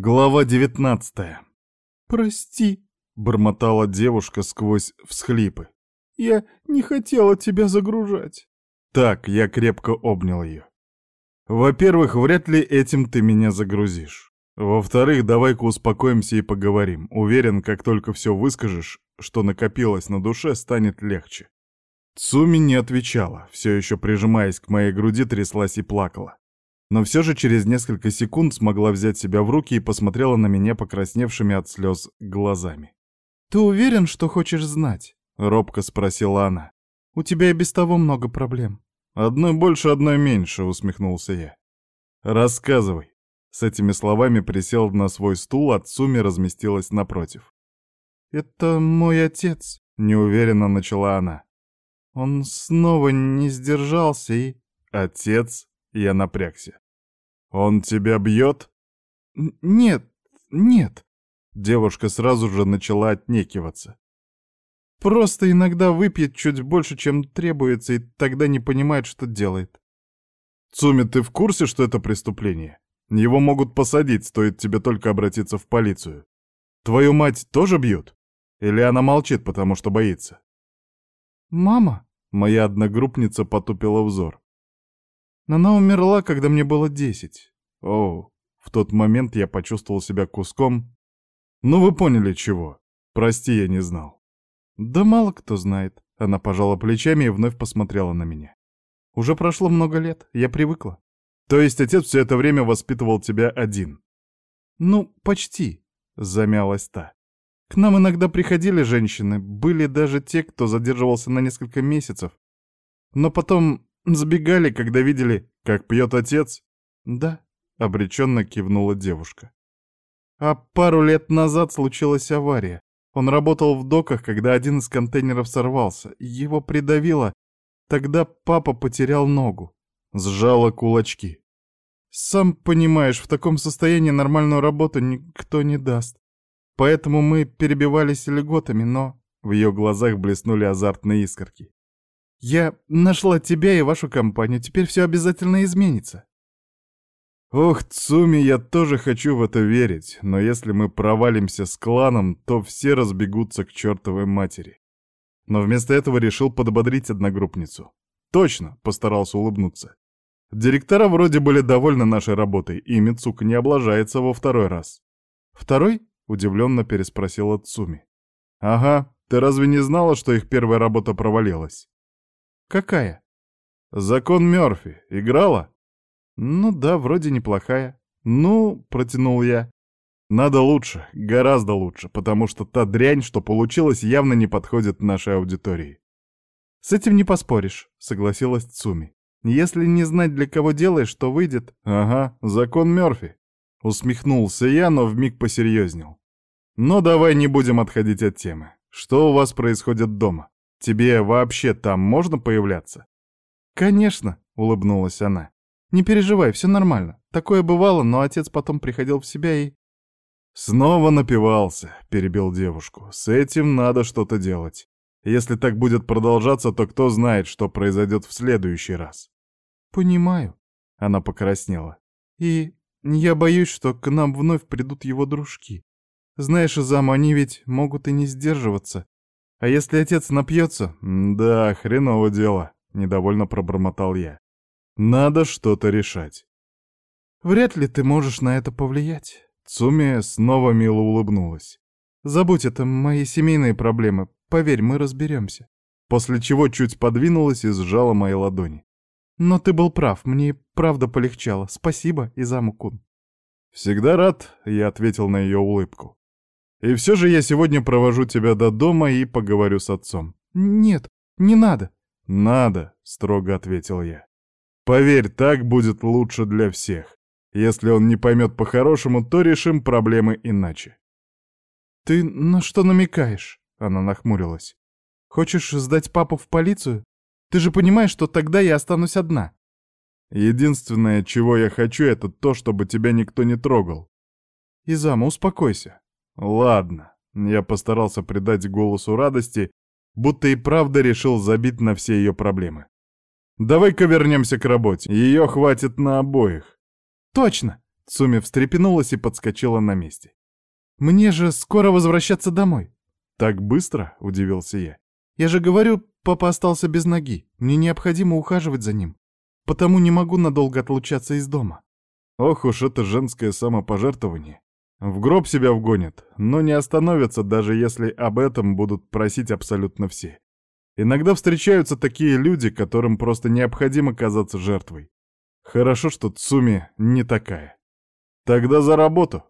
Глава девятнадцатая. «Прости», — бормотала девушка сквозь всхлипы. «Я не хотела тебя загружать». Так, я крепко обнял ее. Во-первых, вряд ли этим ты меня загрузишь. Во-вторых, давай-ка успокоимся и поговорим. Уверен, как только все выскажешь, что накопилось на душе, станет легче. Цуми не отвечала, все еще прижимаясь к моей груди, тряслась и плакала но все же через несколько секунд смогла взять себя в руки и посмотрела на меня покрасневшими от слез глазами. «Ты уверен, что хочешь знать?» — робко спросила она. «У тебя и без того много проблем». «Одной больше, одной меньше», — усмехнулся я. «Рассказывай». С этими словами присел на свой стул, а Цуми разместилась напротив. «Это мой отец», — неуверенно начала она. «Он снова не сдержался и...» «Отец?» Я напрягся. «Он тебя бьет?» «Нет, нет». Девушка сразу же начала отнекиваться. «Просто иногда выпьет чуть больше, чем требуется, и тогда не понимает, что делает». «Цуми, ты в курсе, что это преступление? Его могут посадить, стоит тебе только обратиться в полицию. Твою мать тоже бьют? Или она молчит, потому что боится?» «Мама?» — моя одногруппница потупила взор. Она умерла, когда мне было десять. О, в тот момент я почувствовал себя куском. Ну вы поняли чего. Прости, я не знал. Да мало кто знает. Она пожала плечами и вновь посмотрела на меня. Уже прошло много лет, я привыкла. То есть отец все это время воспитывал тебя один? Ну, почти, замялась та. К нам иногда приходили женщины, были даже те, кто задерживался на несколько месяцев. Но потом Сбегали, когда видели, как пьет отец? Да, обреченно кивнула девушка. А пару лет назад случилась авария. Он работал в доках, когда один из контейнеров сорвался. Его придавило. Тогда папа потерял ногу. Сжала кулачки. Сам понимаешь, в таком состоянии нормальную работу никто не даст. Поэтому мы перебивались льготами, но... В ее глазах блеснули азартные искорки. Я нашла тебя и вашу компанию, теперь все обязательно изменится. Ох, Цуми, я тоже хочу в это верить, но если мы провалимся с кланом, то все разбегутся к чертовой матери. Но вместо этого решил подбодрить одногруппницу. Точно, постарался улыбнуться. Директора вроде были довольны нашей работой, и Мицука не облажается во второй раз. «Второй?» — удивленно переспросила Цуми. «Ага, ты разве не знала, что их первая работа провалилась?» «Какая?» «Закон Мёрфи. Играла?» «Ну да, вроде неплохая». «Ну», — протянул я. «Надо лучше, гораздо лучше, потому что та дрянь, что получилась, явно не подходит нашей аудитории». «С этим не поспоришь», — согласилась Цуми. «Если не знать, для кого делаешь, то выйдет...» «Ага, закон Мёрфи». Усмехнулся я, но вмиг посерьезнел. «Но давай не будем отходить от темы. Что у вас происходит дома?» Тебе вообще там можно появляться?» «Конечно», — улыбнулась она. «Не переживай, все нормально. Такое бывало, но отец потом приходил в себя и...» «Снова напивался», — перебил девушку. «С этим надо что-то делать. Если так будет продолжаться, то кто знает, что произойдет в следующий раз». «Понимаю», — она покраснела. «И я боюсь, что к нам вновь придут его дружки. Знаешь, Зам, они ведь могут и не сдерживаться. А если отец напьется? Да, хреново дело, недовольно пробормотал я. Надо что-то решать. Вряд ли ты можешь на это повлиять. Цуми снова мило улыбнулась. Забудь это, мои семейные проблемы. Поверь, мы разберемся. После чего чуть подвинулась и сжала мои ладони. Но ты был прав, мне правда полегчало. Спасибо, Изаму-кун. Всегда рад, я ответил на ее улыбку. И все же я сегодня провожу тебя до дома и поговорю с отцом. Нет, не надо. Надо, строго ответил я. Поверь, так будет лучше для всех. Если он не поймет по-хорошему, то решим проблемы иначе. Ты на что намекаешь? Она нахмурилась. Хочешь сдать папу в полицию? Ты же понимаешь, что тогда я останусь одна. Единственное, чего я хочу, это то, чтобы тебя никто не трогал. Изама, успокойся. Ладно, я постарался придать голосу радости, будто и правда решил забить на все ее проблемы. Давай-ка вернемся к работе, ее хватит на обоих. Точно! Цуми встрепенулась и подскочила на месте. «Мне же скоро возвращаться домой». «Так быстро?» — удивился я. «Я же говорю, папа остался без ноги. Мне необходимо ухаживать за ним. Потому не могу надолго отлучаться из дома». Ох уж это женское самопожертвование. В гроб себя вгонят, но не остановятся, даже если об этом будут просить абсолютно все. Иногда встречаются такие люди, которым просто необходимо казаться жертвой. Хорошо, что Цуми не такая. Тогда за работу.